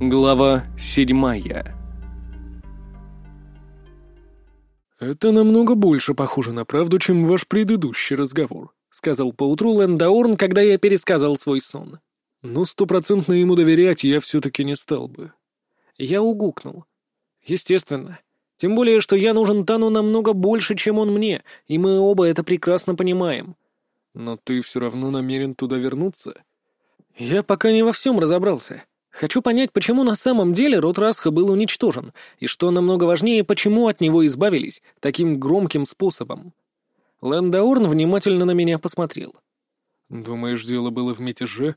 Глава седьмая «Это намного больше похоже на правду, чем ваш предыдущий разговор», — сказал поутру Лэндаорн, когда я пересказал свой сон. «Но стопроцентно ему доверять я все-таки не стал бы». Я угукнул. «Естественно. Тем более, что я нужен Тану намного больше, чем он мне, и мы оба это прекрасно понимаем». «Но ты все равно намерен туда вернуться?» «Я пока не во всем разобрался. Хочу понять, почему на самом деле род Расха был уничтожен, и что намного важнее, почему от него избавились таким громким способом». Лэндаурн внимательно на меня посмотрел. «Думаешь, дело было в мятеже?»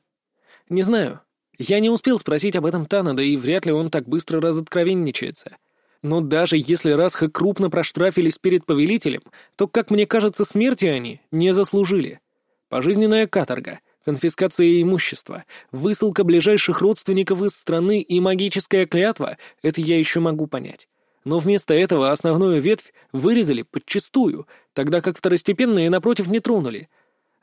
«Не знаю. Я не успел спросить об этом Тана, да и вряд ли он так быстро разоткровенничается. Но даже если Расха крупно проштрафились перед повелителем, то, как мне кажется, смерти они не заслужили. Пожизненная каторга — конфискация имущества, высылка ближайших родственников из страны и магическая клятва — это я еще могу понять. Но вместо этого основную ветвь вырезали подчистую, тогда как второстепенные, напротив, не тронули.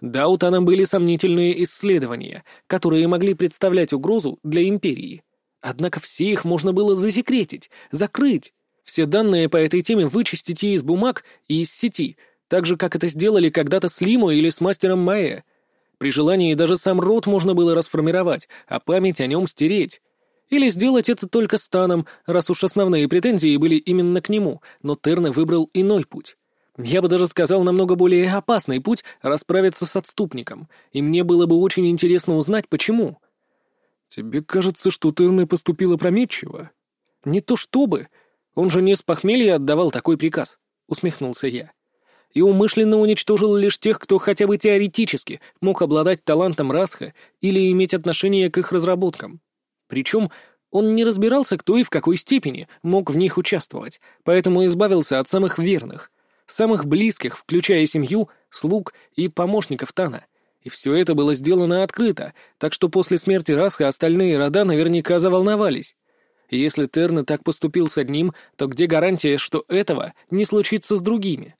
Да, у Тана были сомнительные исследования, которые могли представлять угрозу для Империи. Однако все их можно было засекретить, закрыть. Все данные по этой теме вычистить и из бумаг, и из сети, так же, как это сделали когда-то с Лимо или с мастером Майя. При желании даже сам род можно было расформировать, а память о нем стереть. Или сделать это только станом, раз уж основные претензии были именно к нему, но Терна выбрал иной путь. Я бы даже сказал, намного более опасный путь расправиться с отступником, и мне было бы очень интересно узнать, почему. «Тебе кажется, что Терна поступила опрометчиво?» «Не то чтобы. Он же не с похмелья отдавал такой приказ», — усмехнулся я и умышленно уничтожил лишь тех, кто хотя бы теоретически мог обладать талантом Расха или иметь отношение к их разработкам. Причем он не разбирался, кто и в какой степени мог в них участвовать, поэтому избавился от самых верных, самых близких, включая семью, слуг и помощников Тана. И все это было сделано открыто, так что после смерти Расха остальные рода наверняка заволновались. Если Терна так поступил с одним, то где гарантия, что этого не случится с другими?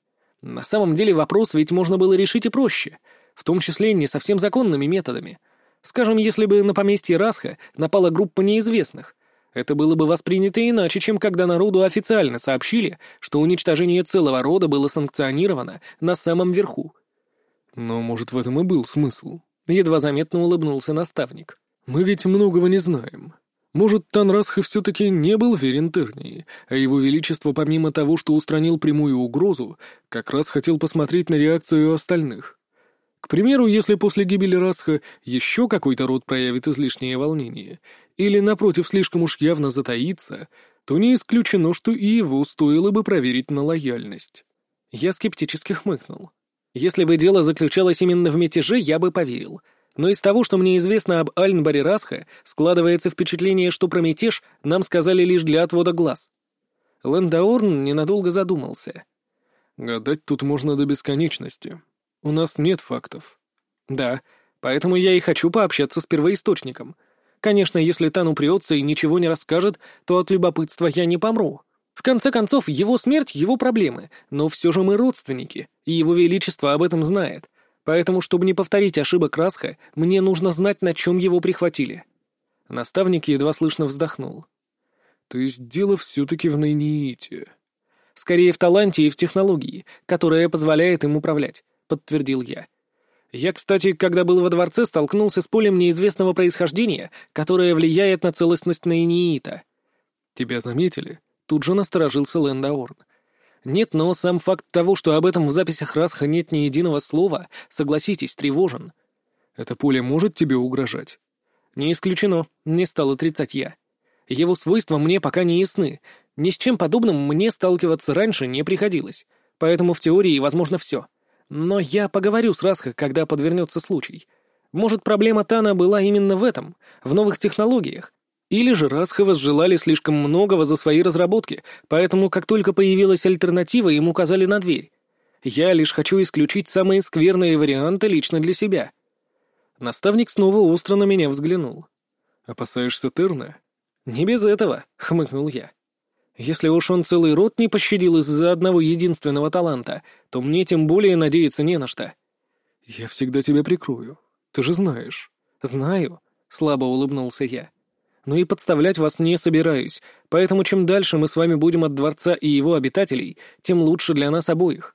На самом деле вопрос ведь можно было решить и проще, в том числе не совсем законными методами. Скажем, если бы на поместье Расха напала группа неизвестных, это было бы воспринято иначе, чем когда народу официально сообщили, что уничтожение целого рода было санкционировано на самом верху. Но, может, в этом и был смысл. Едва заметно улыбнулся наставник. Мы ведь многого не знаем. Может, Танрасха все-таки не был верен Тернии, а его величество, помимо того, что устранил прямую угрозу, как раз хотел посмотреть на реакцию остальных. К примеру, если после гибели Расха еще какой-то род проявит излишнее волнение, или, напротив, слишком уж явно затаится, то не исключено, что и его стоило бы проверить на лояльность. Я скептически хмыкнул. Если бы дело заключалось именно в мятеже, я бы поверил — но из того, что мне известно об Альнбаре Расха, складывается впечатление, что про мятеж нам сказали лишь для отвода глаз. Лэндаорн ненадолго задумался. «Гадать тут можно до бесконечности. У нас нет фактов». «Да, поэтому я и хочу пообщаться с первоисточником. Конечно, если Тан упрется и ничего не расскажет, то от любопытства я не помру. В конце концов, его смерть — его проблемы, но все же мы родственники, и его величество об этом знает. Поэтому, чтобы не повторить ошибок Расха, мне нужно знать, на чем его прихватили». Наставник едва слышно вздохнул. «То есть дело все-таки в Найниите?» «Скорее в таланте и в технологии, которая позволяет им управлять», — подтвердил я. «Я, кстати, когда был во дворце, столкнулся с полем неизвестного происхождения, которое влияет на целостность Найниита». «Тебя заметили?» — тут же насторожился Лэндаорн. Нет, но сам факт того, что об этом в записях Расха нет ни единого слова, согласитесь, тревожен. Это поле может тебе угрожать? Не исключено, не стал отрицать я. Его свойства мне пока не ясны. Ни с чем подобным мне сталкиваться раньше не приходилось. Поэтому в теории возможно все. Но я поговорю с Расха, когда подвернется случай. Может, проблема Тана была именно в этом, в новых технологиях, или же Расхова желали слишком многого за свои разработки, поэтому как только появилась альтернатива, им указали на дверь. Я лишь хочу исключить самые скверные варианты лично для себя. Наставник снова остро на меня взглянул. «Опасаешься Терна?» «Не без этого», — хмыкнул я. «Если уж он целый род не пощадил из-за одного единственного таланта, то мне тем более надеяться не на что». «Я всегда тебя прикрою. Ты же знаешь». «Знаю», — слабо улыбнулся я. Но и подставлять вас не собираюсь, поэтому чем дальше мы с вами будем от дворца и его обитателей, тем лучше для нас обоих».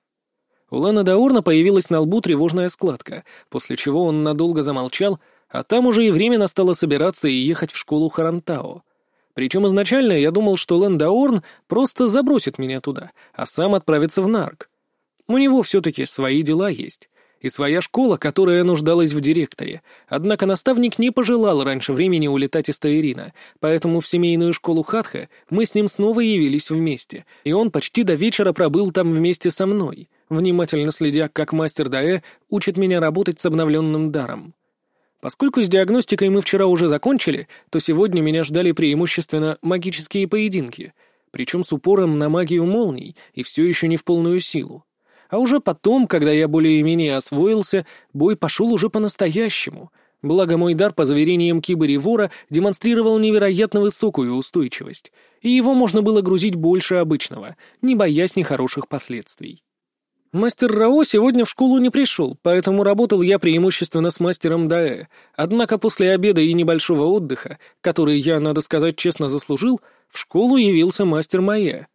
У Лана Даурна появилась на лбу тревожная складка, после чего он надолго замолчал, а там уже и время настало собираться и ехать в школу Харантао. Причем изначально я думал, что Лэн Даурн просто забросит меня туда, а сам отправится в Нарк. У него все-таки свои дела есть и своя школа, которая нуждалась в директоре. Однако наставник не пожелал раньше времени улетать из Таирина, поэтому в семейную школу Хатха мы с ним снова явились вместе, и он почти до вечера пробыл там вместе со мной, внимательно следя, как мастер Даэ учит меня работать с обновленным даром. Поскольку с диагностикой мы вчера уже закончили, то сегодня меня ждали преимущественно магические поединки, причем с упором на магию молний и все еще не в полную силу. А уже потом, когда я более-менее освоился, бой пошел уже по-настоящему. Благо мой дар, по заверениям Кибори Вора, демонстрировал невероятно высокую устойчивость, и его можно было грузить больше обычного, не боясь нехороших последствий. Мастер Рао сегодня в школу не пришел, поэтому работал я преимущественно с мастером Даэ. Однако после обеда и небольшого отдыха, который я, надо сказать, честно заслужил, в школу явился мастер Майя.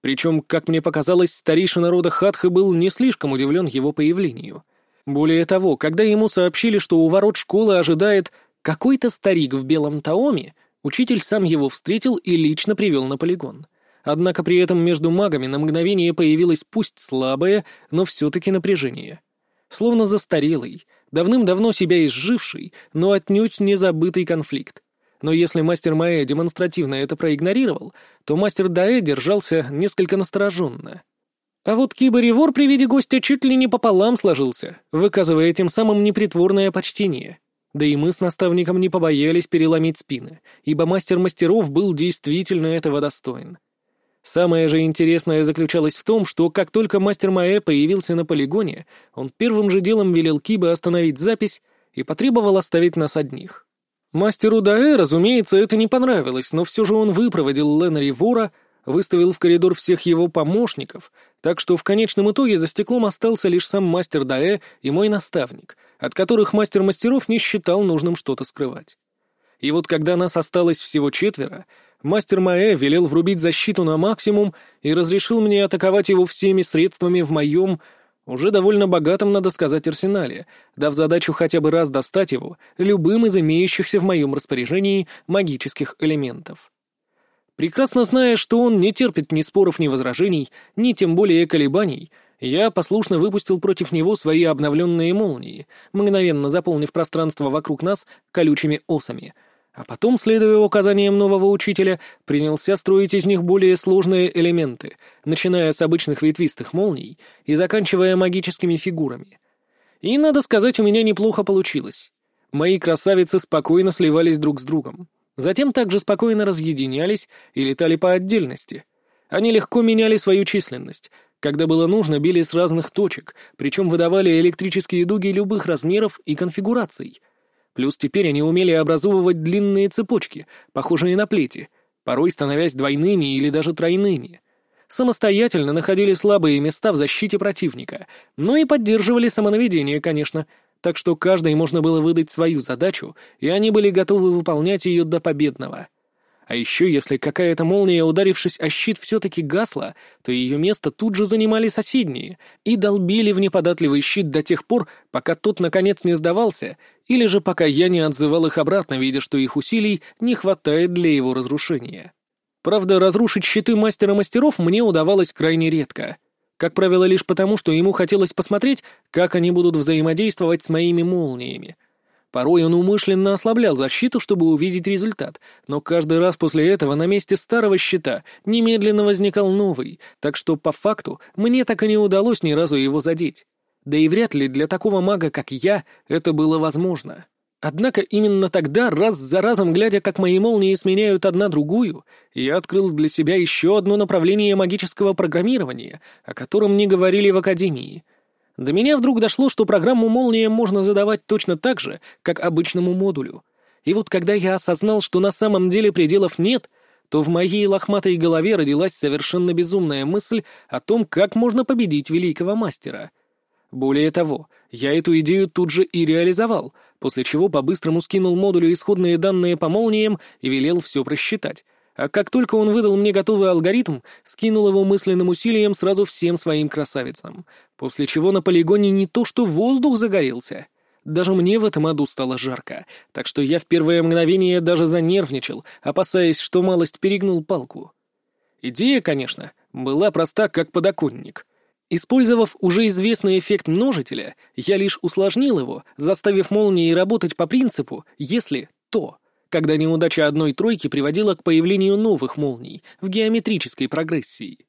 Причем, как мне показалось, старейшина рода Хатха был не слишком удивлен его появлению. Более того, когда ему сообщили, что у ворот школы ожидает какой-то старик в белом таоме, учитель сам его встретил и лично привел на полигон. Однако при этом между магами на мгновение появилось пусть слабое, но все-таки напряжение. Словно застарелый, давным-давно себя изживший, но отнюдь не забытый конфликт. Но если мастер Маэ демонстративно это проигнорировал, то мастер Даэ держался несколько настороженно. А вот Киборевор при виде гостя чуть ли не пополам сложился, выказывая тем самым непритворное почтение. Да и мы с наставником не побоялись переломить спины, ибо мастер мастеров был действительно этого достоин. Самое же интересное заключалось в том, что как только мастер Маэ появился на полигоне, он первым же делом велел Киба остановить запись и потребовал оставить нас одних. Мастеру Даэ, разумеется, это не понравилось, но все же он выпроводил Ленари вора, выставил в коридор всех его помощников, так что в конечном итоге за стеклом остался лишь сам мастер Даэ и мой наставник, от которых мастер мастеров не считал нужным что-то скрывать. И вот когда нас осталось всего четверо, мастер Маэ велел врубить защиту на максимум и разрешил мне атаковать его всеми средствами в моем уже довольно богатом, надо сказать, арсенале, дав задачу хотя бы раз достать его любым из имеющихся в моем распоряжении магических элементов. Прекрасно зная, что он не терпит ни споров, ни возражений, ни тем более колебаний, я послушно выпустил против него свои обновленные молнии, мгновенно заполнив пространство вокруг нас колючими осами — а потом, следуя указаниям нового учителя, принялся строить из них более сложные элементы, начиная с обычных ветвистых молний и заканчивая магическими фигурами. И, надо сказать, у меня неплохо получилось. Мои красавицы спокойно сливались друг с другом. Затем также спокойно разъединялись и летали по отдельности. Они легко меняли свою численность. Когда было нужно, били с разных точек, причем выдавали электрические дуги любых размеров и конфигураций — Плюс теперь они умели образовывать длинные цепочки, похожие на плети, порой становясь двойными или даже тройными. Самостоятельно находили слабые места в защите противника, но и поддерживали самонаведение, конечно, так что каждой можно было выдать свою задачу, и они были готовы выполнять ее до победного. А еще, если какая-то молния, ударившись о щит, все-таки гасла, то ее место тут же занимали соседние и долбили в неподатливый щит до тех пор, пока тот наконец не сдавался, или же пока я не отзывал их обратно, видя, что их усилий не хватает для его разрушения. Правда, разрушить щиты мастера мастеров мне удавалось крайне редко. Как правило, лишь потому, что ему хотелось посмотреть, как они будут взаимодействовать с моими молниями — Порой он умышленно ослаблял защиту, чтобы увидеть результат, но каждый раз после этого на месте старого щита немедленно возникал новый, так что по факту мне так и не удалось ни разу его задеть. Да и вряд ли для такого мага, как я, это было возможно. Однако именно тогда, раз за разом глядя, как мои молнии сменяют одна другую, я открыл для себя еще одно направление магического программирования, о котором не говорили в Академии — до меня вдруг дошло, что программу «Молния» можно задавать точно так же, как обычному модулю. И вот когда я осознал, что на самом деле пределов нет, то в моей лохматой голове родилась совершенно безумная мысль о том, как можно победить великого мастера. Более того, я эту идею тут же и реализовал, после чего по-быстрому скинул модулю исходные данные по молниям и велел все просчитать. А как только он выдал мне готовый алгоритм, скинул его мысленным усилием сразу всем своим красавицам, после чего на полигоне не то что воздух загорелся. Даже мне в этом аду стало жарко, так что я в первое мгновение даже занервничал, опасаясь, что малость перегнул палку. Идея, конечно, была проста, как подоконник. Использовав уже известный эффект множителя, я лишь усложнил его, заставив молнии работать по принципу «если то», когда неудача одной тройки приводила к появлению новых молний в геометрической прогрессии.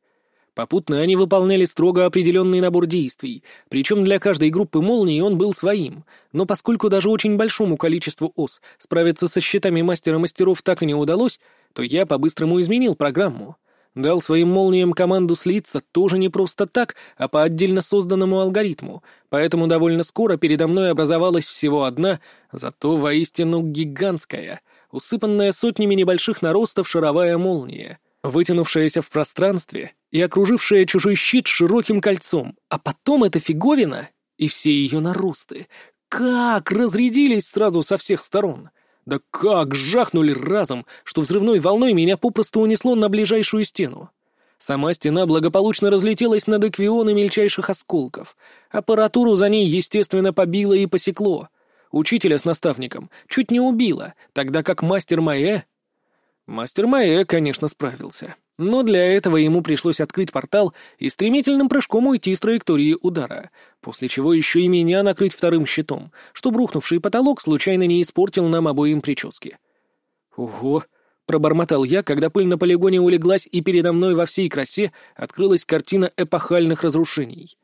Попутно они выполняли строго определенный набор действий, причем для каждой группы молний он был своим, но поскольку даже очень большому количеству ос справиться со счетами мастера мастеров так и не удалось, то я по-быстрому изменил программу — Дал своим молниям команду слиться тоже не просто так, а по отдельно созданному алгоритму, поэтому довольно скоро передо мной образовалась всего одна, зато воистину гигантская, усыпанная сотнями небольших наростов шаровая молния, вытянувшаяся в пространстве и окружившая чужой щит широким кольцом, а потом эта фиговина и все ее наросты как разрядились сразу со всех сторон — да как жахнули разом, что взрывной волной меня попросту унесло на ближайшую стену. Сама стена благополучно разлетелась на деквионы мельчайших осколков. Аппаратуру за ней, естественно, побило и посекло. Учителя с наставником чуть не убило, тогда как мастер Маэ... Мастер Маэ, конечно, справился. Но для этого ему пришлось открыть портал и стремительным прыжком уйти с траектории удара, после чего еще и меня накрыть вторым щитом, чтобы рухнувший потолок случайно не испортил нам обоим прически. «Ого!» — пробормотал я, когда пыль на полигоне улеглась, и передо мной во всей красе открылась картина эпохальных разрушений.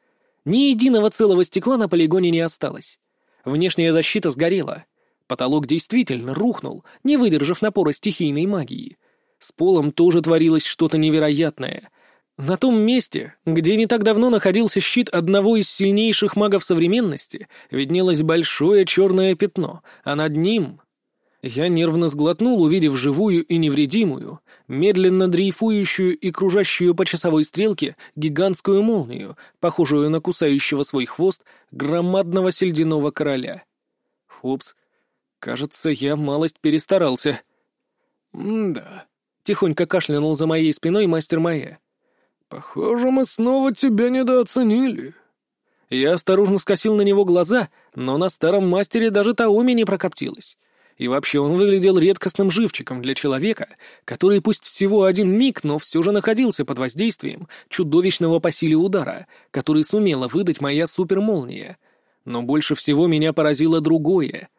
Ни единого целого стекла на полигоне не осталось. Внешняя защита сгорела. Потолок действительно рухнул, не выдержав напора стихийной магии — с полом тоже творилось что-то невероятное. На том месте, где не так давно находился щит одного из сильнейших магов современности, виднелось большое черное пятно, а над ним... Я нервно сглотнул, увидев живую и невредимую, медленно дрейфующую и кружащую по часовой стрелке гигантскую молнию, похожую на кусающего свой хвост громадного сельдяного короля. Упс, кажется, я малость перестарался. М-да. Тихонько кашлянул за моей спиной мастер Майя. «Похоже, мы снова тебя недооценили». Я осторожно скосил на него глаза, но на старом мастере даже Таоми не прокоптилась. И вообще он выглядел редкостным живчиком для человека, который пусть всего один миг, но все же находился под воздействием чудовищного по силе удара, который сумела выдать моя супермолния. Но больше всего меня поразило другое.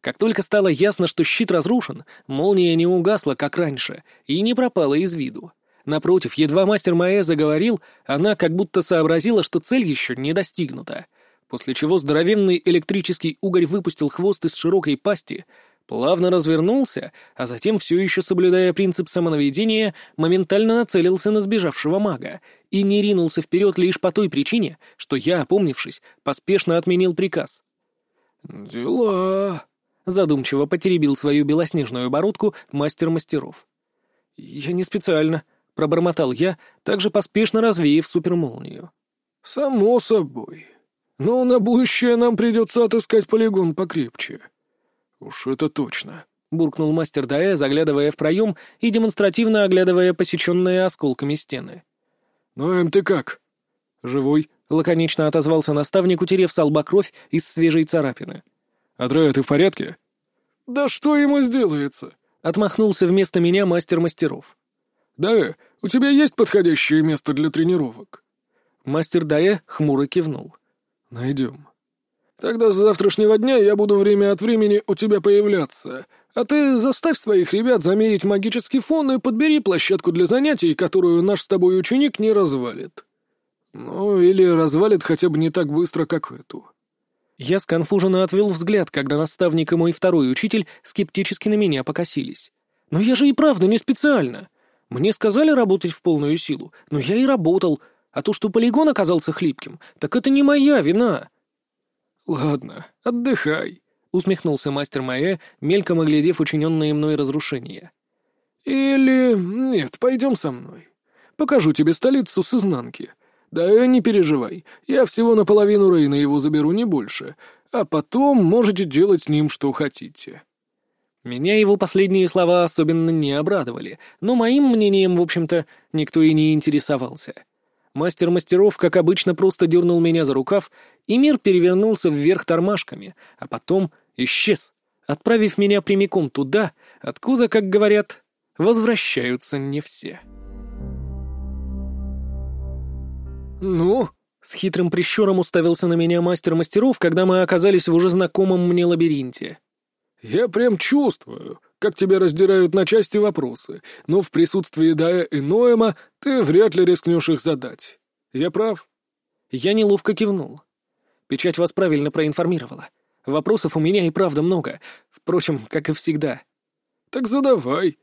Как только стало ясно, что щит разрушен, молния не угасла, как раньше, и не пропала из виду. Напротив, едва мастер Маэ заговорил, она как будто сообразила, что цель еще не достигнута, после чего здоровенный электрический угорь выпустил хвост из широкой пасти, плавно развернулся, а затем, все еще соблюдая принцип самонаведения, моментально нацелился на сбежавшего мага и не ринулся вперед лишь по той причине, что я, опомнившись, поспешно отменил приказ. «Дела...» Задумчиво потеребил свою белоснежную бородку мастер мастеров. «Я не специально», — пробормотал я, также поспешно развеяв супермолнию. «Само собой. Но на будущее нам придется отыскать полигон покрепче». «Уж это точно», — буркнул мастер Даэ, заглядывая в проем и демонстративно оглядывая посеченные осколками стены. «Ну, эм, ты как?» «Живой», — лаконично отозвался наставник, утерев с лба кровь из свежей царапины. «Адрея, ты в порядке?» «Да что ему сделается?» — отмахнулся вместо меня мастер мастеров. «Да, у тебя есть подходящее место для тренировок?» Мастер Дая хмуро кивнул. «Найдем. Тогда с завтрашнего дня я буду время от времени у тебя появляться, а ты заставь своих ребят замерить магический фон и подбери площадку для занятий, которую наш с тобой ученик не развалит. Ну, или развалит хотя бы не так быстро, как эту». Я сконфуженно отвел взгляд, когда наставник и мой второй учитель скептически на меня покосились. «Но я же и правда не специально. Мне сказали работать в полную силу, но я и работал, а то, что полигон оказался хлипким, так это не моя вина». «Ладно, отдыхай», — усмехнулся мастер Маэ, мельком оглядев учиненные мной разрушения. «Или... нет, пойдем со мной. Покажу тебе столицу с изнанки. «Да не переживай, я всего наполовину Рейна его заберу, не больше. а потом можете делать с ним что хотите». Меня его последние слова особенно не обрадовали, но моим мнением, в общем-то, никто и не интересовался. Мастер мастеров, как обычно, просто дернул меня за рукав, и мир перевернулся вверх тормашками, а потом исчез, отправив меня прямиком туда, откуда, как говорят, возвращаются не все. «Ну?» — с хитрым прищуром уставился на меня мастер мастеров, когда мы оказались в уже знакомом мне лабиринте. «Я прям чувствую, как тебя раздирают на части вопросы, но в присутствии Дая и Ноэма ты вряд ли рискнешь их задать. Я прав?» Я неловко кивнул. Печать вас правильно проинформировала. Вопросов у меня и правда много, впрочем, как и всегда. «Так задавай.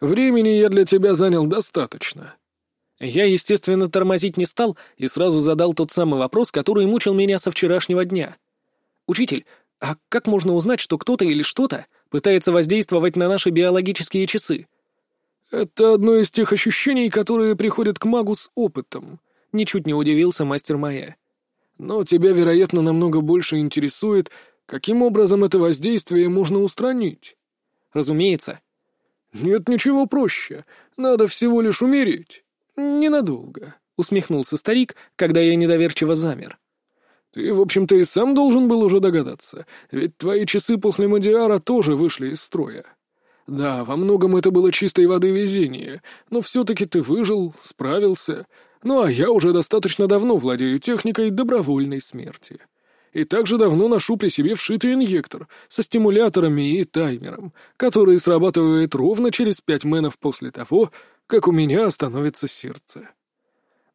Времени я для тебя занял достаточно». Я, естественно, тормозить не стал и сразу задал тот самый вопрос, который мучил меня со вчерашнего дня. «Учитель, а как можно узнать, что кто-то или что-то пытается воздействовать на наши биологические часы?» «Это одно из тех ощущений, которые приходят к магу с опытом», — ничуть не удивился мастер Майя. «Но тебя, вероятно, намного больше интересует, каким образом это воздействие можно устранить». «Разумеется». «Нет ничего проще. Надо всего лишь умереть». «Ненадолго», — усмехнулся старик, когда я недоверчиво замер. «Ты, в общем-то, и сам должен был уже догадаться, ведь твои часы после Мадиара тоже вышли из строя. Да, во многом это было чистой воды везение, но все-таки ты выжил, справился, ну а я уже достаточно давно владею техникой добровольной смерти. И также давно ношу при себе вшитый инъектор со стимуляторами и таймером, который срабатывает ровно через пять менов после того, как у меня остановится сердце.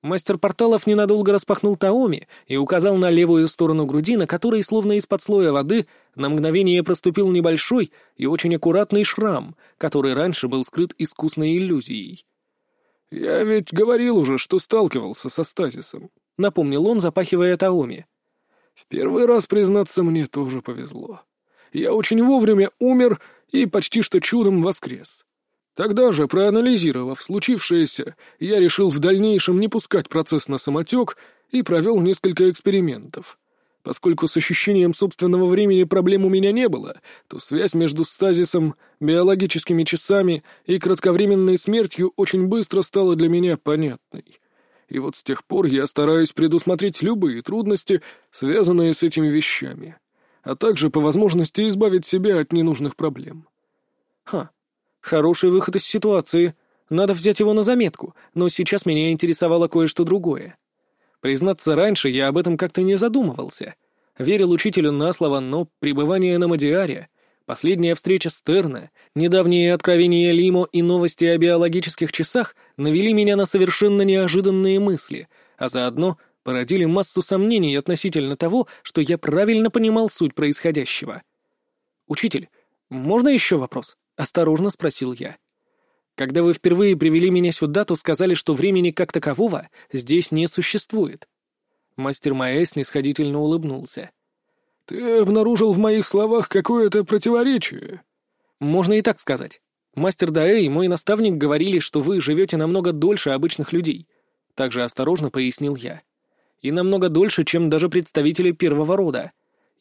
Мастер порталов ненадолго распахнул Таоми и указал на левую сторону груди, на которой, словно из-под слоя воды, на мгновение проступил небольшой и очень аккуратный шрам, который раньше был скрыт искусной иллюзией. «Я ведь говорил уже, что сталкивался со стазисом», — напомнил он, запахивая Таоми. «В первый раз, признаться, мне тоже повезло. Я очень вовремя умер и почти что чудом воскрес. Тогда же, проанализировав случившееся, я решил в дальнейшем не пускать процесс на самотек и провел несколько экспериментов. Поскольку с ощущением собственного времени проблем у меня не было, то связь между стазисом, биологическими часами и кратковременной смертью очень быстро стала для меня понятной. И вот с тех пор я стараюсь предусмотреть любые трудности, связанные с этими вещами, а также по возможности избавить себя от ненужных проблем. Ха, Хороший выход из ситуации. Надо взять его на заметку, но сейчас меня интересовало кое-что другое. Признаться, раньше я об этом как-то не задумывался. Верил учителю на слово, но пребывание на Мадиаре, последняя встреча с Терна, недавние откровения Лимо и новости о биологических часах навели меня на совершенно неожиданные мысли, а заодно породили массу сомнений относительно того, что я правильно понимал суть происходящего. «Учитель, можно еще вопрос?» — осторожно спросил я. «Когда вы впервые привели меня сюда, то сказали, что времени как такового здесь не существует». Мастер Маэ снисходительно улыбнулся. «Ты обнаружил в моих словах какое-то противоречие?» «Можно и так сказать. Мастер Даэ и мой наставник говорили, что вы живете намного дольше обычных людей». Также осторожно пояснил я. «И намного дольше, чем даже представители первого рода.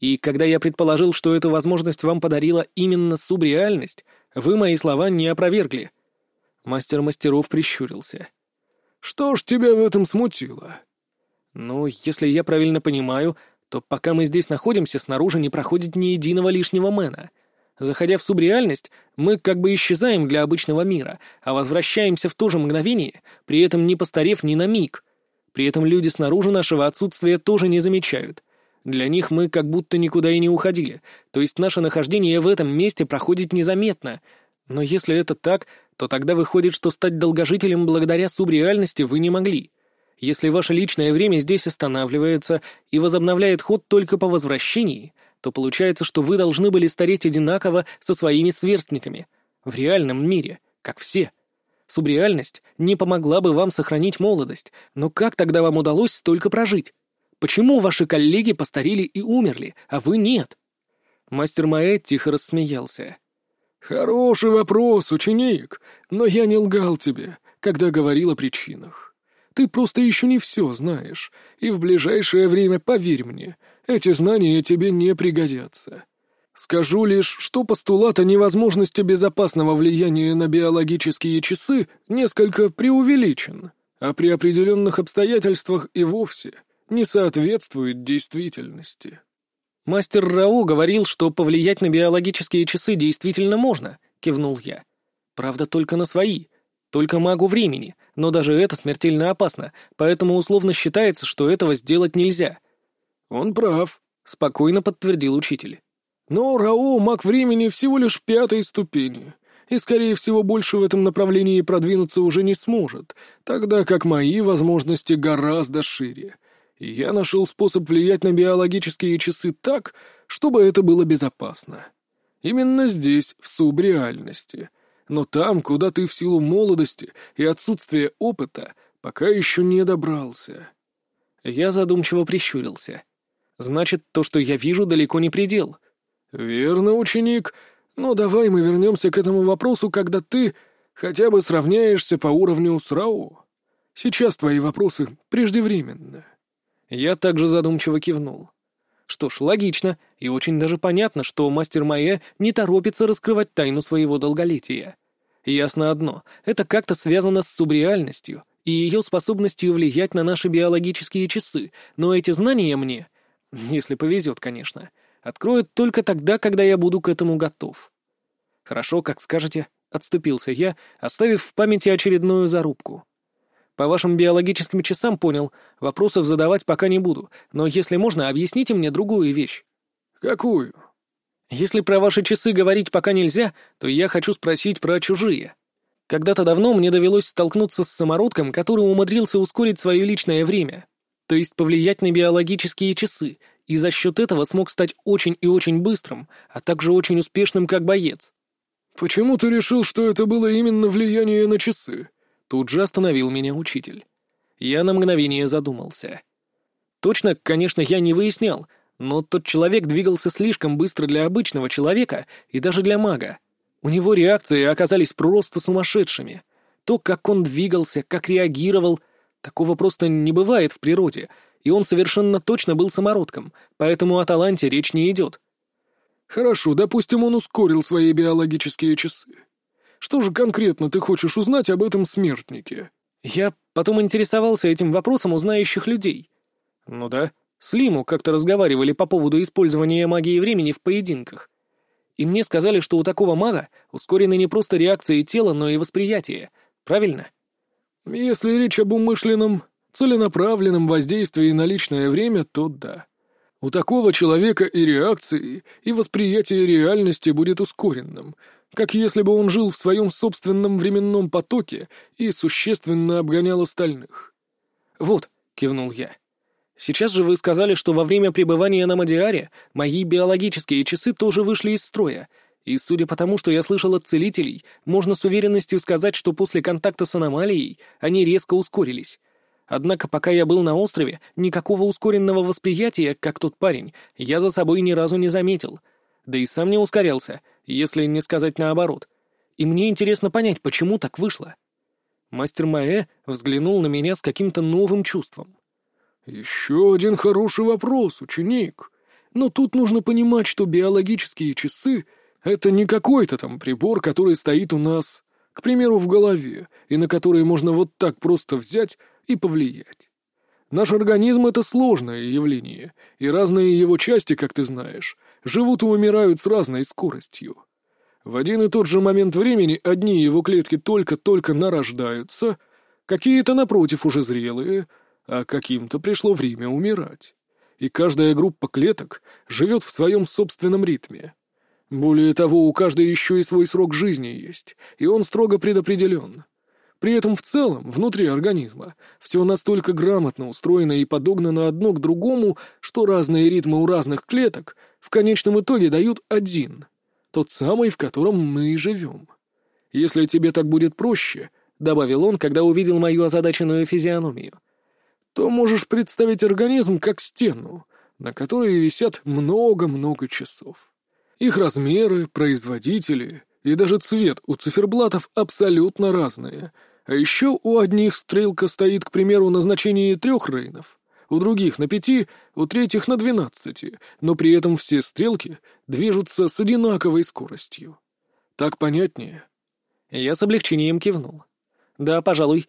И когда я предположил, что эту возможность вам подарила именно субреальность, вы мои слова не опровергли». Мастер мастеров прищурился. «Что ж тебя в этом смутило?» «Ну, если я правильно понимаю, то пока мы здесь находимся, снаружи не проходит ни единого лишнего мэна. Заходя в субреальность, мы как бы исчезаем для обычного мира, а возвращаемся в то же мгновение, при этом не постарев ни на миг. При этом люди снаружи нашего отсутствия тоже не замечают. Для них мы как будто никуда и не уходили, то есть наше нахождение в этом месте проходит незаметно. Но если это так, то тогда выходит, что стать долгожителем благодаря субреальности вы не могли. Если ваше личное время здесь останавливается и возобновляет ход только по возвращении, то получается, что вы должны были стареть одинаково со своими сверстниками. В реальном мире, как все. Субреальность не помогла бы вам сохранить молодость, но как тогда вам удалось столько прожить? Почему ваши коллеги постарели и умерли, а вы нет?» Мастер Маэ тихо рассмеялся. «Хороший вопрос, ученик, но я не лгал тебе, когда говорил о причинах. Ты просто еще не все знаешь, и в ближайшее время, поверь мне, эти знания тебе не пригодятся. Скажу лишь, что постулат о невозможности безопасного влияния на биологические часы несколько преувеличен, а при определенных обстоятельствах и вовсе не соответствует действительности. «Мастер Рао говорил, что повлиять на биологические часы действительно можно», — кивнул я. «Правда, только на свои. Только магу времени, но даже это смертельно опасно, поэтому условно считается, что этого сделать нельзя». «Он прав», — спокойно подтвердил учитель. «Но Рао маг времени всего лишь пятой ступени, и, скорее всего, больше в этом направлении продвинуться уже не сможет, тогда как мои возможности гораздо шире я нашел способ влиять на биологические часы так, чтобы это было безопасно. Именно здесь, в субреальности. Но там, куда ты в силу молодости и отсутствия опыта, пока еще не добрался. Я задумчиво прищурился. Значит, то, что я вижу, далеко не предел. Верно, ученик. Но давай мы вернемся к этому вопросу, когда ты хотя бы сравняешься по уровню с Рау. Сейчас твои вопросы преждевременны. Я также задумчиво кивнул. Что ж, логично, и очень даже понятно, что мастер Майя не торопится раскрывать тайну своего долголетия. Ясно одно — это как-то связано с субреальностью и ее способностью влиять на наши биологические часы, но эти знания мне, если повезет, конечно, откроют только тогда, когда я буду к этому готов. Хорошо, как скажете, отступился я, оставив в памяти очередную зарубку. По вашим биологическим часам понял, вопросов задавать пока не буду, но если можно, объясните мне другую вещь». «Какую?» «Если про ваши часы говорить пока нельзя, то я хочу спросить про чужие. Когда-то давно мне довелось столкнуться с самородком, который умудрился ускорить свое личное время, то есть повлиять на биологические часы, и за счет этого смог стать очень и очень быстрым, а также очень успешным как боец». «Почему ты решил, что это было именно влияние на часы?» Тут же остановил меня учитель. Я на мгновение задумался. Точно, конечно, я не выяснял, но тот человек двигался слишком быстро для обычного человека и даже для мага. У него реакции оказались просто сумасшедшими. То, как он двигался, как реагировал, такого просто не бывает в природе, и он совершенно точно был самородком, поэтому о таланте речь не идет. Хорошо, допустим, он ускорил свои биологические часы. Что же конкретно ты хочешь узнать об этом смертнике?» «Я потом интересовался этим вопросом у знающих людей». «Ну да, с Лиму как-то разговаривали по поводу использования магии времени в поединках. И мне сказали, что у такого мага ускорены не просто реакции тела, но и восприятие. Правильно?» «Если речь об умышленном, целенаправленном воздействии на личное время, то да. У такого человека и реакции, и восприятие реальности будет ускоренным, как если бы он жил в своем собственном временном потоке и существенно обгонял остальных. «Вот», — кивнул я. «Сейчас же вы сказали, что во время пребывания на Мадиаре мои биологические часы тоже вышли из строя, и, судя по тому, что я слышал от целителей, можно с уверенностью сказать, что после контакта с аномалией они резко ускорились. Однако, пока я был на острове, никакого ускоренного восприятия, как тот парень, я за собой ни разу не заметил. Да и сам не ускорялся, если не сказать наоборот. И мне интересно понять, почему так вышло. Мастер Маэ взглянул на меня с каким-то новым чувством. «Еще один хороший вопрос, ученик. Но тут нужно понимать, что биологические часы — это не какой-то там прибор, который стоит у нас, к примеру, в голове, и на который можно вот так просто взять и повлиять. Наш организм — это сложное явление, и разные его части, как ты знаешь, живут и умирают с разной скоростью. В один и тот же момент времени одни его клетки только-только нарождаются, какие-то, напротив, уже зрелые, а каким-то пришло время умирать. И каждая группа клеток живет в своем собственном ритме. Более того, у каждой еще и свой срок жизни есть, и он строго предопределен. При этом в целом, внутри организма, все настолько грамотно устроено и подогнано одно к другому, что разные ритмы у разных клеток в конечном итоге дают один, тот самый, в котором мы и живем. Если тебе так будет проще, — добавил он, когда увидел мою озадаченную физиономию, — то можешь представить организм как стену, на которой висят много-много часов. Их размеры, производители и даже цвет у циферблатов абсолютно разные — а еще у одних стрелка стоит, к примеру, на значении трех рейнов, у других на пяти, у третьих на двенадцати, но при этом все стрелки движутся с одинаковой скоростью. Так понятнее?» Я с облегчением кивнул. «Да, пожалуй».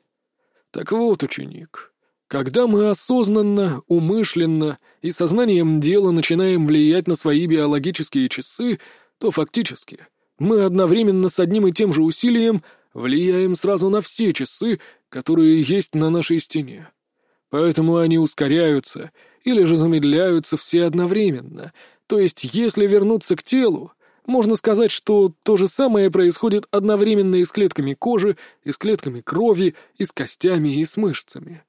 «Так вот, ученик, когда мы осознанно, умышленно и сознанием дела начинаем влиять на свои биологические часы, то фактически мы одновременно с одним и тем же усилием влияем сразу на все часы, которые есть на нашей стене. Поэтому они ускоряются или же замедляются все одновременно. То есть, если вернуться к телу, можно сказать, что то же самое происходит одновременно и с клетками кожи, и с клетками крови, и с костями, и с мышцами.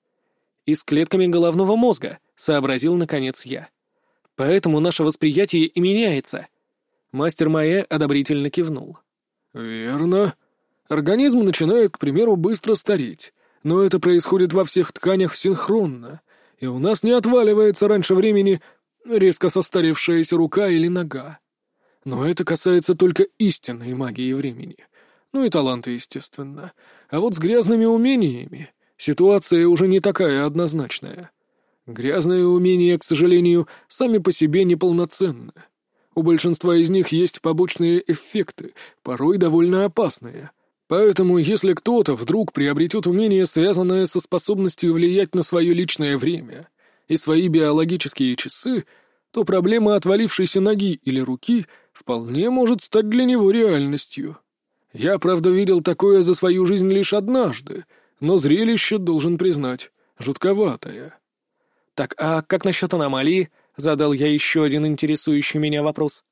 «И с клетками головного мозга», — сообразил наконец я. «Поэтому наше восприятие и меняется». Мастер Майя одобрительно кивнул. «Верно. Организм начинает, к примеру, быстро стареть, но это происходит во всех тканях синхронно, и у нас не отваливается раньше времени резко состаревшаяся рука или нога. Но это касается только истинной магии времени. Ну и таланта, естественно. А вот с грязными умениями ситуация уже не такая однозначная. Грязные умения, к сожалению, сами по себе неполноценны. У большинства из них есть побочные эффекты, порой довольно опасные. Поэтому, если кто-то вдруг приобретет умение, связанное со способностью влиять на свое личное время и свои биологические часы, то проблема отвалившейся ноги или руки вполне может стать для него реальностью. Я, правда, видел такое за свою жизнь лишь однажды, но зрелище, должен признать, жутковатое. «Так, а как насчет аномалии?» — задал я еще один интересующий меня вопрос.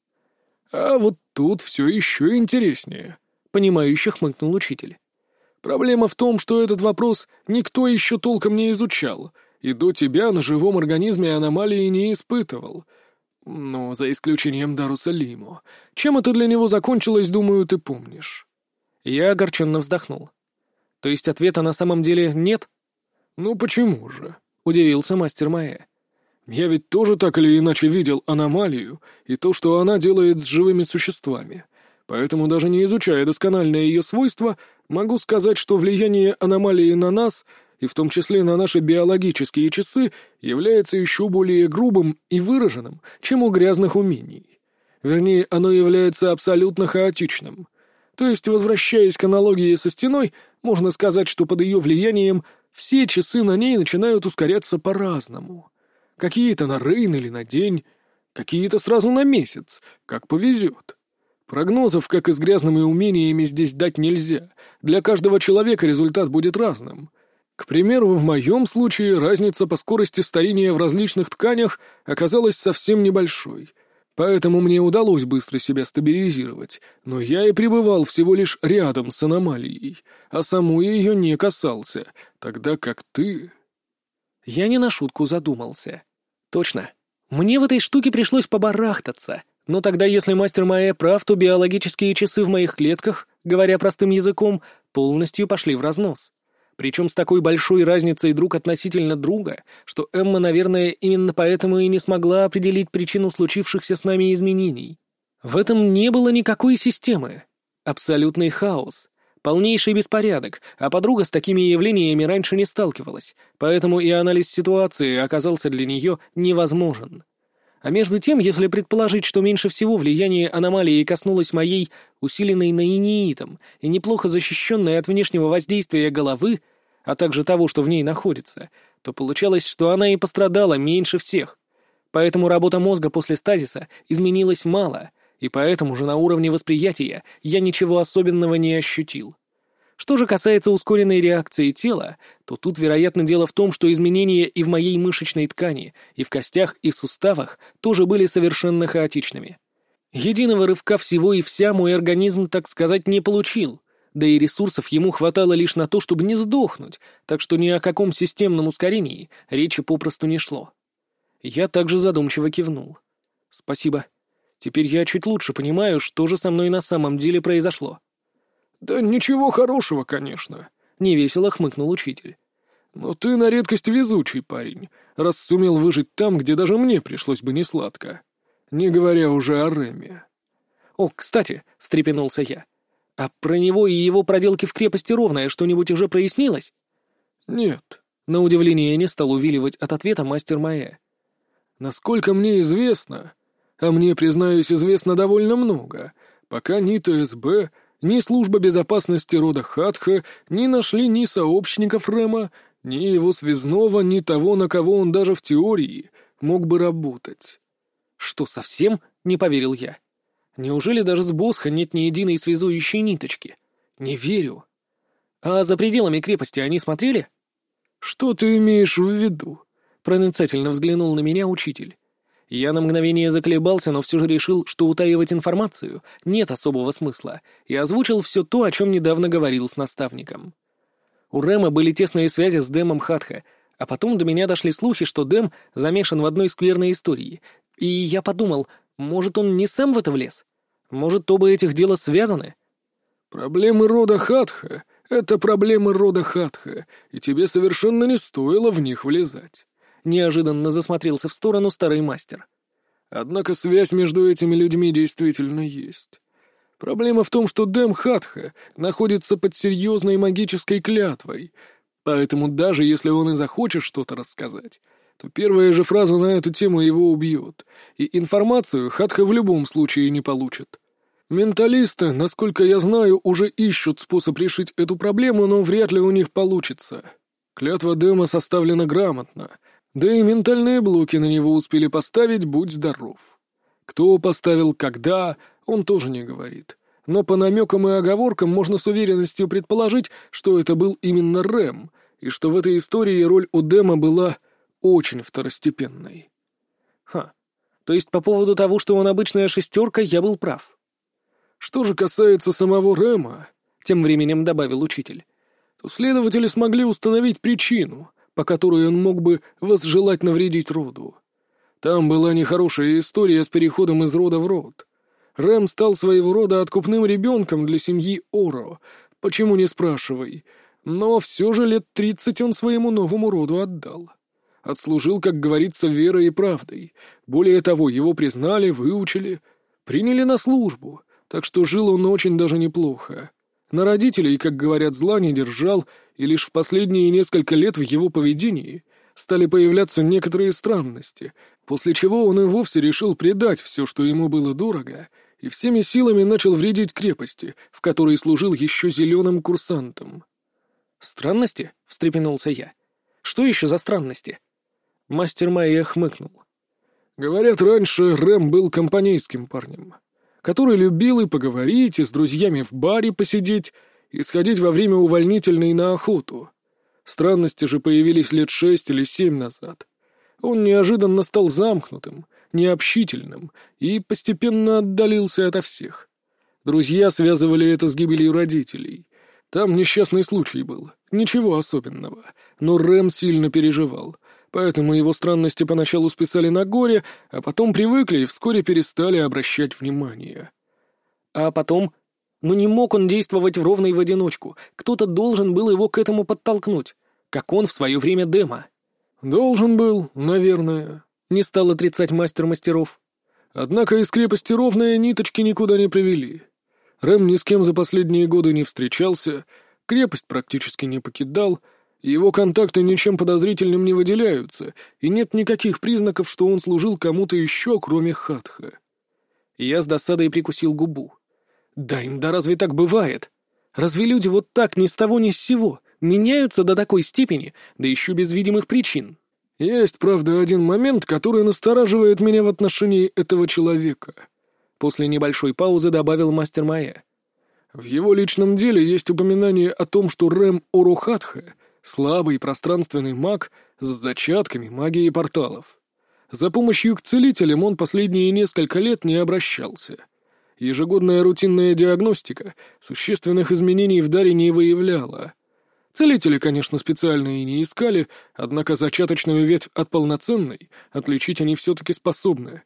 «А вот тут все еще интереснее», — понимающе хмыкнул учитель. «Проблема в том, что этот вопрос никто еще толком не изучал, и до тебя на живом организме аномалии не испытывал. Ну, за исключением Даруса Лимо. Чем это для него закончилось, думаю, ты помнишь». Я огорченно вздохнул. «То есть ответа на самом деле нет?» «Ну почему же?» — удивился мастер Майя. «Я ведь тоже так или иначе видел аномалию и то, что она делает с живыми существами. Поэтому даже не изучая досконально ее свойства, могу сказать, что влияние аномалии на нас — и в том числе на наши биологические часы, является еще более грубым и выраженным, чем у грязных умений. Вернее, оно является абсолютно хаотичным. То есть, возвращаясь к аналогии со стеной, можно сказать, что под ее влиянием все часы на ней начинают ускоряться по-разному. Какие-то на рейн или на день, какие-то сразу на месяц, как повезет. Прогнозов, как и с грязными умениями, здесь дать нельзя. Для каждого человека результат будет разным. К примеру, в моем случае разница по скорости старения в различных тканях оказалась совсем небольшой, поэтому мне удалось быстро себя стабилизировать, но я и пребывал всего лишь рядом с аномалией, а саму ее не касался, тогда как ты... Я не на шутку задумался. Точно. Мне в этой штуке пришлось побарахтаться, но тогда, если мастер Майя прав, то биологические часы в моих клетках, говоря простым языком, полностью пошли в разнос. Причем с такой большой разницей друг относительно друга, что Эмма, наверное, именно поэтому и не смогла определить причину случившихся с нами изменений. В этом не было никакой системы. Абсолютный хаос. Полнейший беспорядок, а подруга с такими явлениями раньше не сталкивалась, поэтому и анализ ситуации оказался для нее невозможен. А между тем, если предположить, что меньше всего влияние аномалии коснулось моей, усиленной наиниитом и неплохо защищенной от внешнего воздействия головы, а также того, что в ней находится, то получалось, что она и пострадала меньше всех. Поэтому работа мозга после стазиса изменилась мало, и поэтому же на уровне восприятия я ничего особенного не ощутил. Что же касается ускоренной реакции тела, то тут, вероятно, дело в том, что изменения и в моей мышечной ткани, и в костях, и в суставах тоже были совершенно хаотичными. Единого рывка всего и вся мой организм, так сказать, не получил, да и ресурсов ему хватало лишь на то, чтобы не сдохнуть, так что ни о каком системном ускорении речи попросту не шло. Я также задумчиво кивнул. «Спасибо. Теперь я чуть лучше понимаю, что же со мной на самом деле произошло». «Да ничего хорошего, конечно», — невесело хмыкнул учитель. «Но ты на редкость везучий парень, раз сумел выжить там, где даже мне пришлось бы несладко. Не говоря уже о Реме». «О, кстати», — встрепенулся я, а про него и его проделки в крепости Ровная что-нибудь уже прояснилось? Нет, На удивление не стал увиливать от ответа мастер Майя. Насколько мне известно, а мне, признаюсь, известно довольно много, пока ни ТСБ, ни служба безопасности рода Хатха не нашли ни сообщников Рэма, ни его связного, ни того, на кого он даже в теории мог бы работать. Что, совсем? — не поверил я. Неужели даже с Босха нет ни единой связующей ниточки? Не верю. А за пределами крепости они смотрели? Что ты имеешь в виду? Проницательно взглянул на меня учитель. Я на мгновение заколебался, но все же решил, что утаивать информацию нет особого смысла, и озвучил все то, о чем недавно говорил с наставником. У Рэма были тесные связи с Дэмом Хатха, а потом до меня дошли слухи, что Дэм замешан в одной скверной истории, и я подумал, может, он не сам в это влез? Может, оба этих дела связаны? «Проблемы рода Хатха — это проблемы рода Хатха, и тебе совершенно не стоило в них влезать». Неожиданно засмотрелся в сторону старый мастер. «Однако связь между этими людьми действительно есть. Проблема в том, что Дэм Хатха находится под серьезной магической клятвой, поэтому даже если он и захочет что-то рассказать, то первая же фраза на эту тему его убьет, и информацию Хатха в любом случае не получит. Менталисты, насколько я знаю, уже ищут способ решить эту проблему, но вряд ли у них получится. Клятва Дема составлена грамотно, да и ментальные блоки на него успели поставить, будь здоров. Кто поставил, когда, он тоже не говорит. Но по намекам и оговоркам можно с уверенностью предположить, что это был именно Рэм, и что в этой истории роль у Дема была очень второстепенной. Ха, то есть по поводу того, что он обычная шестерка, я был прав. Что же касается самого Рэма, тем временем добавил учитель, то следователи смогли установить причину, по которой он мог бы возжелать навредить роду. Там была нехорошая история с переходом из рода в род. Рэм стал своего рода откупным ребенком для семьи Оро, почему не спрашивай, но все же лет тридцать он своему новому роду отдал. Отслужил, как говорится, верой и правдой. Более того, его признали, выучили, приняли на службу, так что жил он очень даже неплохо. На родителей, как говорят, зла не держал, и лишь в последние несколько лет в его поведении стали появляться некоторые странности, после чего он и вовсе решил предать все, что ему было дорого, и всеми силами начал вредить крепости, в которой служил еще зеленым курсантом. «Странности?» — встрепенулся я. «Что еще за странности?» Мастер Майя хмыкнул. «Говорят, раньше Рэм был компанейским парнем, который любил и поговорить, и с друзьями в баре посидеть, и сходить во время увольнительной на охоту. Странности же появились лет шесть или семь назад. Он неожиданно стал замкнутым, необщительным и постепенно отдалился ото всех. Друзья связывали это с гибелью родителей. Там несчастный случай был, ничего особенного, но Рэм сильно переживал — поэтому его странности поначалу списали на горе, а потом привыкли и вскоре перестали обращать внимание. А потом... Ну не мог он действовать в ровной в одиночку, кто-то должен был его к этому подтолкнуть, как он в свое время Дема. «Должен был, наверное», — не стал отрицать мастер мастеров. Однако из крепости ровные ниточки никуда не привели. Рэм ни с кем за последние годы не встречался, крепость практически не покидал — его контакты ничем подозрительным не выделяются, и нет никаких признаков, что он служил кому-то еще, кроме Хатха. Я с досадой прикусил губу. Да им да разве так бывает? Разве люди вот так ни с того ни с сего меняются до такой степени, да еще без видимых причин? Есть, правда, один момент, который настораживает меня в отношении этого человека. После небольшой паузы добавил мастер Майя. В его личном деле есть упоминание о том, что Рэм Орухатха Слабый пространственный маг с зачатками магии порталов. За помощью к целителям он последние несколько лет не обращался. Ежегодная рутинная диагностика существенных изменений в даре не выявляла. Целители, конечно, специально и не искали, однако зачаточную ветвь от полноценной отличить они все-таки способны.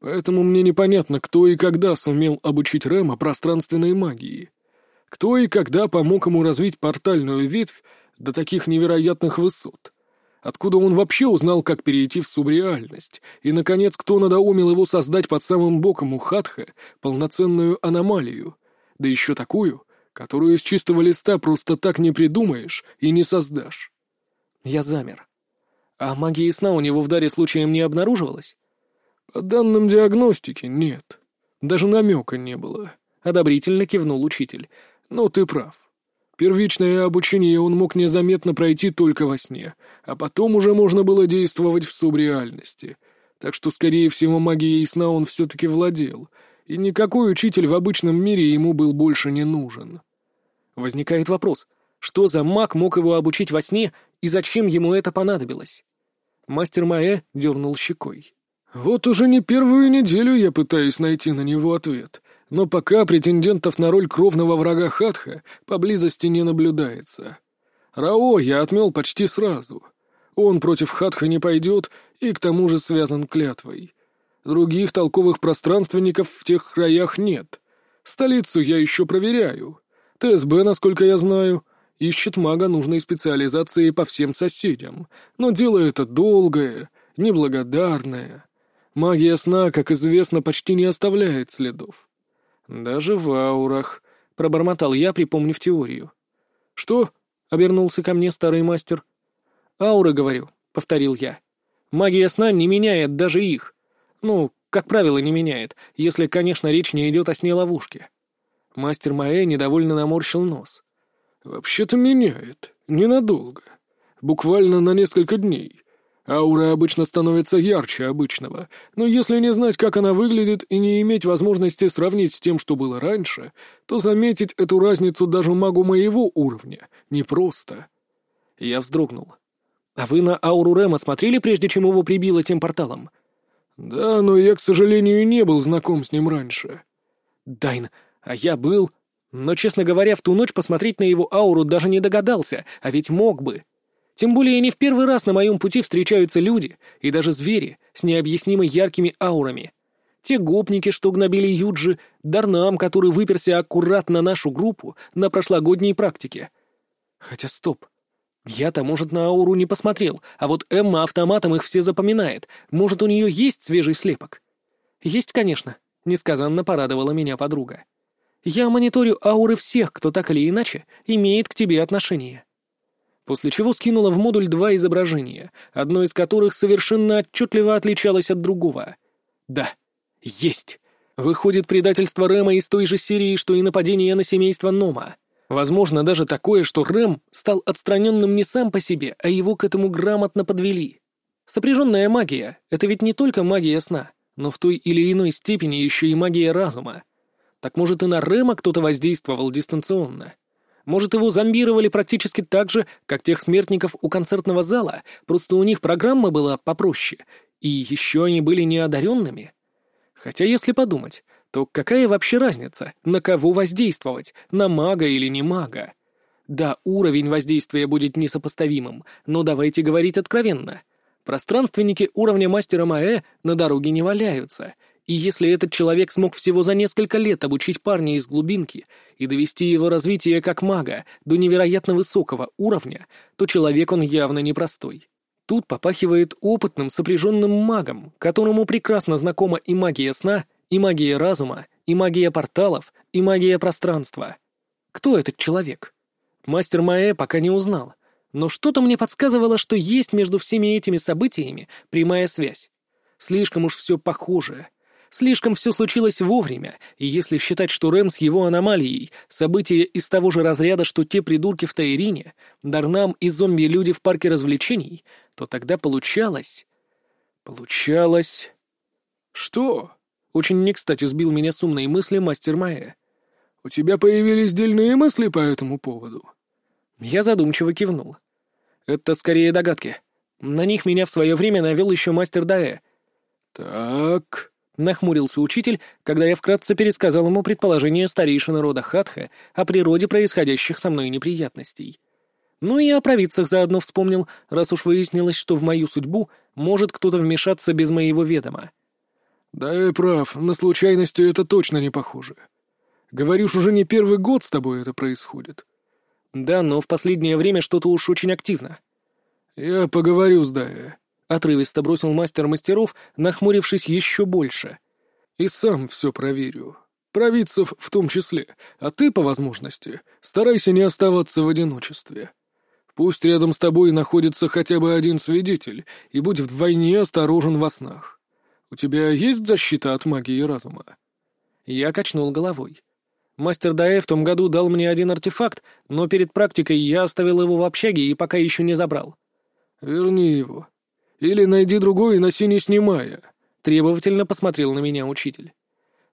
Поэтому мне непонятно, кто и когда сумел обучить Рема пространственной магии. Кто и когда помог ему развить портальную ветвь до таких невероятных высот? Откуда он вообще узнал, как перейти в субреальность? И, наконец, кто надоумил его создать под самым боком у Хатха полноценную аномалию? Да еще такую, которую из чистого листа просто так не придумаешь и не создашь. Я замер. А магии сна у него в даре случаем не обнаруживалась? По данным диагностики, нет. Даже намека не было. Одобрительно кивнул учитель. Но ты прав. Первичное обучение он мог незаметно пройти только во сне, а потом уже можно было действовать в субреальности. Так что, скорее всего, магией сна он все-таки владел, и никакой учитель в обычном мире ему был больше не нужен. Возникает вопрос, что за маг мог его обучить во сне и зачем ему это понадобилось? Мастер Маэ дернул щекой. «Вот уже не первую неделю я пытаюсь найти на него ответ, но пока претендентов на роль кровного врага Хатха поблизости не наблюдается. Рао я отмел почти сразу. Он против Хатха не пойдет и к тому же связан клятвой. Других толковых пространственников в тех краях нет. Столицу я еще проверяю. ТСБ, насколько я знаю, ищет мага нужной специализации по всем соседям, но дело это долгое, неблагодарное. Магия сна, как известно, почти не оставляет следов. «Даже в аурах», — пробормотал я, припомнив теорию. «Что?» — обернулся ко мне старый мастер. «Ауры, говорю», — повторил я. «Магия сна не меняет даже их. Ну, как правило, не меняет, если, конечно, речь не идет о сне-ловушке». Мастер Маэ недовольно наморщил нос. «Вообще-то меняет. Ненадолго. Буквально на несколько дней. Аура обычно становится ярче обычного, но если не знать, как она выглядит, и не иметь возможности сравнить с тем, что было раньше, то заметить эту разницу даже магу моего уровня непросто». Я вздрогнул. «А вы на ауру Рема смотрели, прежде чем его прибило тем порталом?» «Да, но я, к сожалению, не был знаком с ним раньше». «Дайн, а я был...» Но, честно говоря, в ту ночь посмотреть на его ауру даже не догадался, а ведь мог бы. Тем более не в первый раз на моем пути встречаются люди и даже звери с необъяснимо яркими аурами. Те гопники, что гнобили Юджи, Дарнам, который выперся аккуратно нашу группу на прошлогодней практике. Хотя стоп. Я-то, может, на ауру не посмотрел, а вот Эмма автоматом их все запоминает. Может, у нее есть свежий слепок? Есть, конечно. Несказанно порадовала меня подруга. Я мониторю ауры всех, кто так или иначе имеет к тебе отношение. После чего скинула в модуль два изображения, одно из которых совершенно отчетливо отличалось от другого. Да, есть. Выходит предательство Рэма из той же серии, что и нападение на семейство Нома. Возможно, даже такое, что Рэм стал отстраненным не сам по себе, а его к этому грамотно подвели. Сопряженная магия — это ведь не только магия сна, но в той или иной степени еще и магия разума. Так может и на Рэма кто-то воздействовал дистанционно? Может, его зомбировали практически так же, как тех смертников у концертного зала, просто у них программа была попроще, и еще они были неодаренными? Хотя, если подумать, то какая вообще разница, на кого воздействовать, на мага или не мага? Да, уровень воздействия будет несопоставимым, но давайте говорить откровенно. Пространственники уровня мастера Маэ на дороге не валяются, и если этот человек смог всего за несколько лет обучить парня из глубинки и довести его развитие как мага до невероятно высокого уровня, то человек он явно непростой. Тут попахивает опытным сопряженным магом, которому прекрасно знакома и магия сна, и магия разума, и магия порталов, и магия пространства. Кто этот человек? Мастер Маэ пока не узнал, но что-то мне подсказывало, что есть между всеми этими событиями прямая связь. Слишком уж все похоже. Слишком все случилось вовремя, и если считать, что Рэм с его аномалией — события из того же разряда, что те придурки в Таирине, Дарнам и зомби-люди в парке развлечений, то тогда получалось... Получалось... Что? Очень не кстати сбил меня с умной мысли мастер Майя. У тебя появились дельные мысли по этому поводу? Я задумчиво кивнул. Это скорее догадки. На них меня в свое время навел еще мастер Даэ. Так... — нахмурился учитель, когда я вкратце пересказал ему предположение старейшины рода Хатха о природе происходящих со мной неприятностей. Ну и о провидцах заодно вспомнил, раз уж выяснилось, что в мою судьбу может кто-то вмешаться без моего ведома. «Да, я прав, на случайностью это точно не похоже. Говоришь, уже не первый год с тобой это происходит». «Да, но в последнее время что-то уж очень активно». «Я поговорю с Дая. — отрывисто бросил мастер мастеров, нахмурившись еще больше. «И сам все проверю. Провидцев в том числе. А ты, по возможности, старайся не оставаться в одиночестве. Пусть рядом с тобой находится хотя бы один свидетель, и будь вдвойне осторожен во снах. У тебя есть защита от магии разума?» Я качнул головой. Мастер Даэ в том году дал мне один артефакт, но перед практикой я оставил его в общаге и пока еще не забрал. «Верни его. Или найди другой и носи не снимая», — требовательно посмотрел на меня учитель.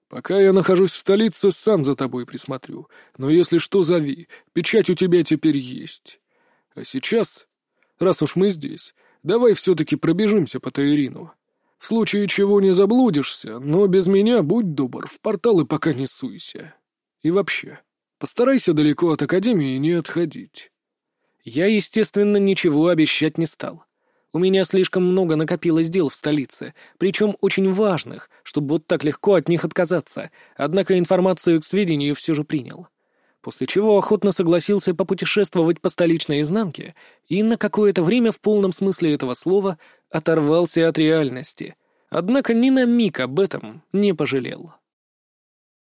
«Пока я нахожусь в столице, сам за тобой присмотрю. Но если что, зови. Печать у тебя теперь есть. А сейчас, раз уж мы здесь, давай все-таки пробежимся по Таирину. В случае чего не заблудишься, но без меня, будь добр, в порталы пока не суйся». И вообще, постарайся далеко от Академии не отходить. Я, естественно, ничего обещать не стал. У меня слишком много накопилось дел в столице, причем очень важных, чтобы вот так легко от них отказаться, однако информацию к сведению все же принял. После чего охотно согласился попутешествовать по столичной изнанке и на какое-то время в полном смысле этого слова оторвался от реальности. Однако ни на миг об этом не пожалел.